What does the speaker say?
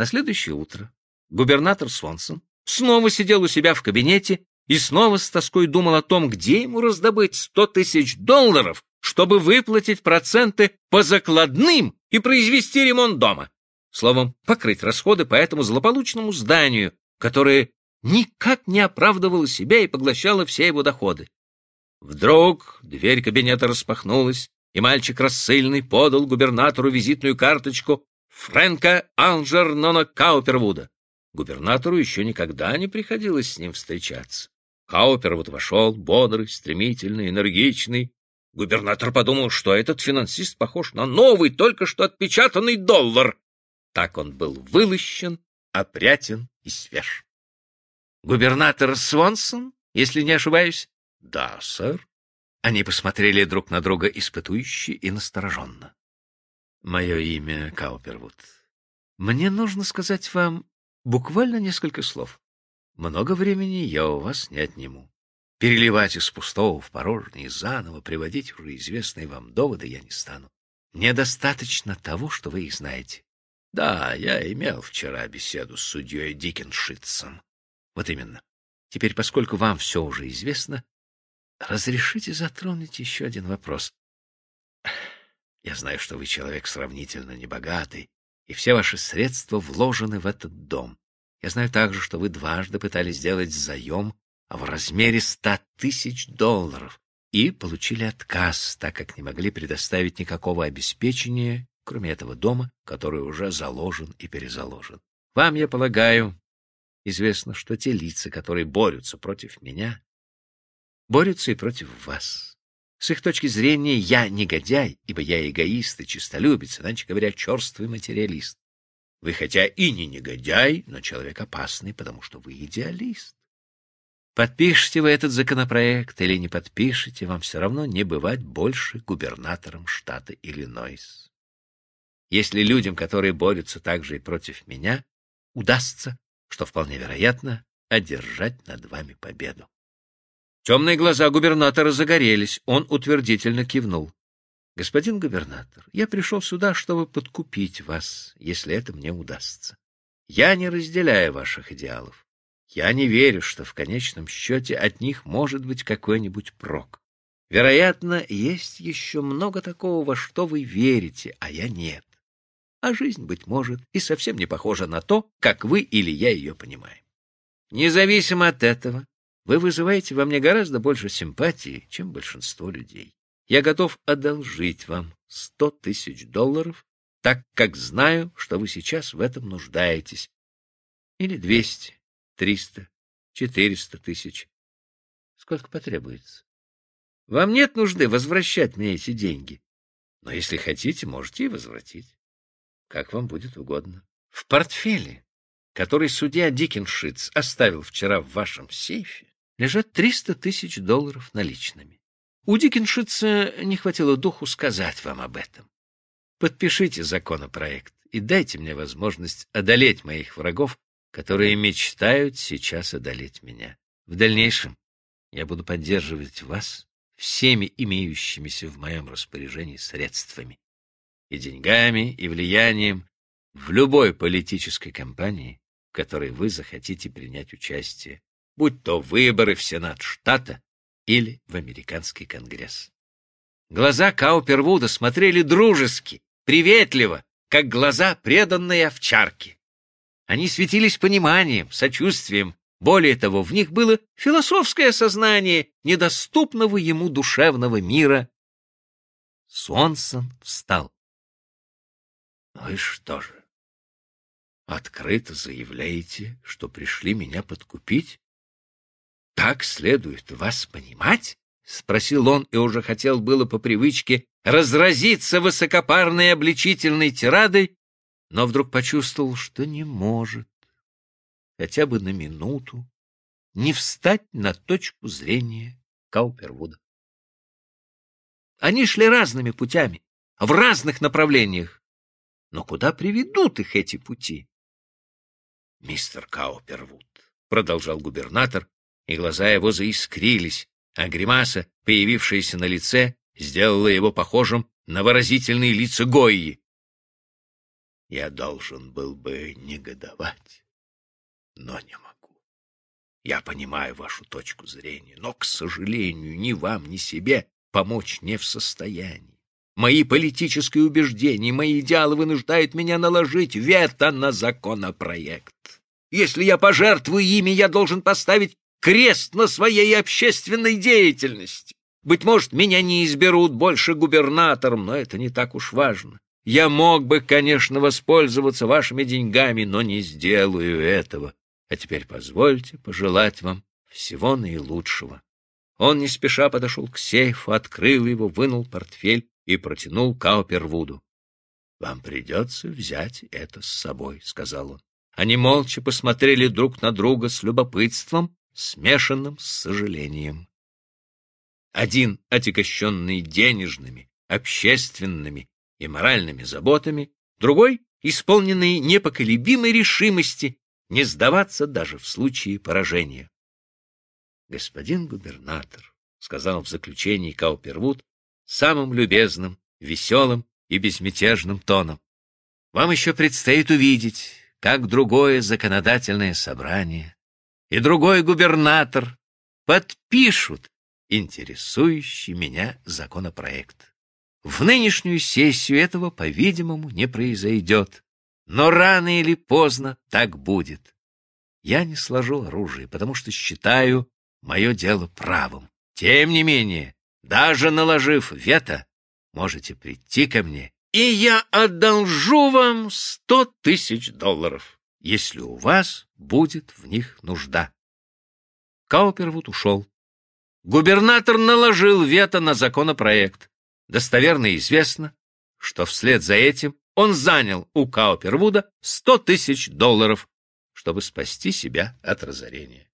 На следующее утро губернатор Свонсон снова сидел у себя в кабинете и снова с тоской думал о том, где ему раздобыть сто тысяч долларов, чтобы выплатить проценты по закладным и произвести ремонт дома. Словом, покрыть расходы по этому злополучному зданию, которое никак не оправдывало себя и поглощало все его доходы. Вдруг дверь кабинета распахнулась, и мальчик рассыльный подал губернатору визитную карточку Фрэнка Анжернона Каупервуда. Губернатору еще никогда не приходилось с ним встречаться. Каупервуд вошел, бодрый, стремительный, энергичный. Губернатор подумал, что этот финансист похож на новый, только что отпечатанный доллар. Так он был вылощен, опрятен и свеж. Губернатор Свонсон, если не ошибаюсь? Да, сэр. Они посмотрели друг на друга испытующе и настороженно. Мое имя Каупервуд. Мне нужно сказать вам буквально несколько слов. Много времени я у вас не отниму. Переливать из пустого в порожнее и заново приводить уже известные вам доводы я не стану. Мне достаточно того, что вы их знаете. Да, я имел вчера беседу с судьей Дикеншитцем. Вот именно. Теперь, поскольку вам все уже известно, разрешите затронуть еще один вопрос. Я знаю, что вы человек сравнительно небогатый, и все ваши средства вложены в этот дом. Я знаю также, что вы дважды пытались сделать заем в размере ста тысяч долларов и получили отказ, так как не могли предоставить никакого обеспечения, кроме этого дома, который уже заложен и перезаложен. Вам, я полагаю, известно, что те лица, которые борются против меня, борются и против вас. С их точки зрения я негодяй, ибо я эгоист и честолюбец, иначе говоря, черствый материалист. Вы хотя и не негодяй, но человек опасный, потому что вы идеалист. Подпишите вы этот законопроект или не подпишете, вам все равно не бывать больше губернатором штата Иллинойс. Если людям, которые борются также и против меня, удастся, что вполне вероятно, одержать над вами победу. Темные глаза губернатора загорелись, он утвердительно кивнул. Господин губернатор, я пришел сюда, чтобы подкупить вас, если это мне удастся. Я не разделяю ваших идеалов. Я не верю, что в конечном счете от них может быть какой-нибудь прок. Вероятно, есть еще много такого, во что вы верите, а я нет. А жизнь, быть может, и совсем не похожа на то, как вы или я ее понимаем. Независимо от этого, вы вызываете во мне гораздо больше симпатии, чем большинство людей. Я готов одолжить вам сто тысяч долларов, так как знаю, что вы сейчас в этом нуждаетесь. Или двести, триста, четыреста тысяч. Сколько потребуется? Вам нет нужды возвращать мне эти деньги. Но если хотите, можете и возвратить. Как вам будет угодно. В портфеле, который судья Дикеншиц оставил вчера в вашем сейфе, лежат триста тысяч долларов наличными. У Дикеншица не хватило духу сказать вам об этом. Подпишите законопроект и дайте мне возможность одолеть моих врагов, которые мечтают сейчас одолеть меня. В дальнейшем я буду поддерживать вас всеми имеющимися в моем распоряжении средствами, и деньгами, и влиянием в любой политической кампании, в которой вы захотите принять участие, будь то выборы в Сенат штата или в американский конгресс. Глаза Каупервуда смотрели дружески, приветливо, как глаза преданной овчарки. Они светились пониманием, сочувствием, более того, в них было философское сознание недоступного ему душевного мира. Сонсон встал. — Вы что же, открыто заявляете, что пришли меня подкупить? Так следует вас понимать? — спросил он и уже хотел было по привычке разразиться высокопарной обличительной тирадой, но вдруг почувствовал, что не может, хотя бы на минуту, не встать на точку зрения Каупервуда. Они шли разными путями, в разных направлениях. Но куда приведут их эти пути? — Мистер Каупервуд, — продолжал губернатор, и глаза его заискрились, а гримаса, появившаяся на лице, сделала его похожим на выразительные лица Гойи. Я должен был бы негодовать, но не могу. Я понимаю вашу точку зрения, но, к сожалению, ни вам, ни себе помочь не в состоянии. Мои политические убеждения, мои идеалы вынуждают меня наложить вето на законопроект. Если я пожертвую ими, я должен поставить крест на своей общественной деятельности. Быть может, меня не изберут больше губернатором, но это не так уж важно. Я мог бы, конечно, воспользоваться вашими деньгами, но не сделаю этого. А теперь позвольте пожелать вам всего наилучшего. Он не спеша подошел к сейфу, открыл его, вынул портфель и протянул Каупервуду. — Вам придется взять это с собой, — сказал он. Они молча посмотрели друг на друга с любопытством, смешанным с сожалением. Один, отягощенный денежными, общественными и моральными заботами, другой, исполненный непоколебимой решимости не сдаваться даже в случае поражения. «Господин губернатор», — сказал в заключении Каупервуд самым любезным, веселым и безмятежным тоном, «вам еще предстоит увидеть, как другое законодательное собрание и другой губернатор подпишут интересующий меня законопроект. В нынешнюю сессию этого, по-видимому, не произойдет, но рано или поздно так будет. Я не сложу оружие, потому что считаю мое дело правым. Тем не менее, даже наложив вето, можете прийти ко мне, и я одолжу вам сто тысяч долларов, если у вас будет в них нужда. Каупервуд ушел. Губернатор наложил вето на законопроект. Достоверно известно, что вслед за этим он занял у Каупервуда сто тысяч долларов, чтобы спасти себя от разорения.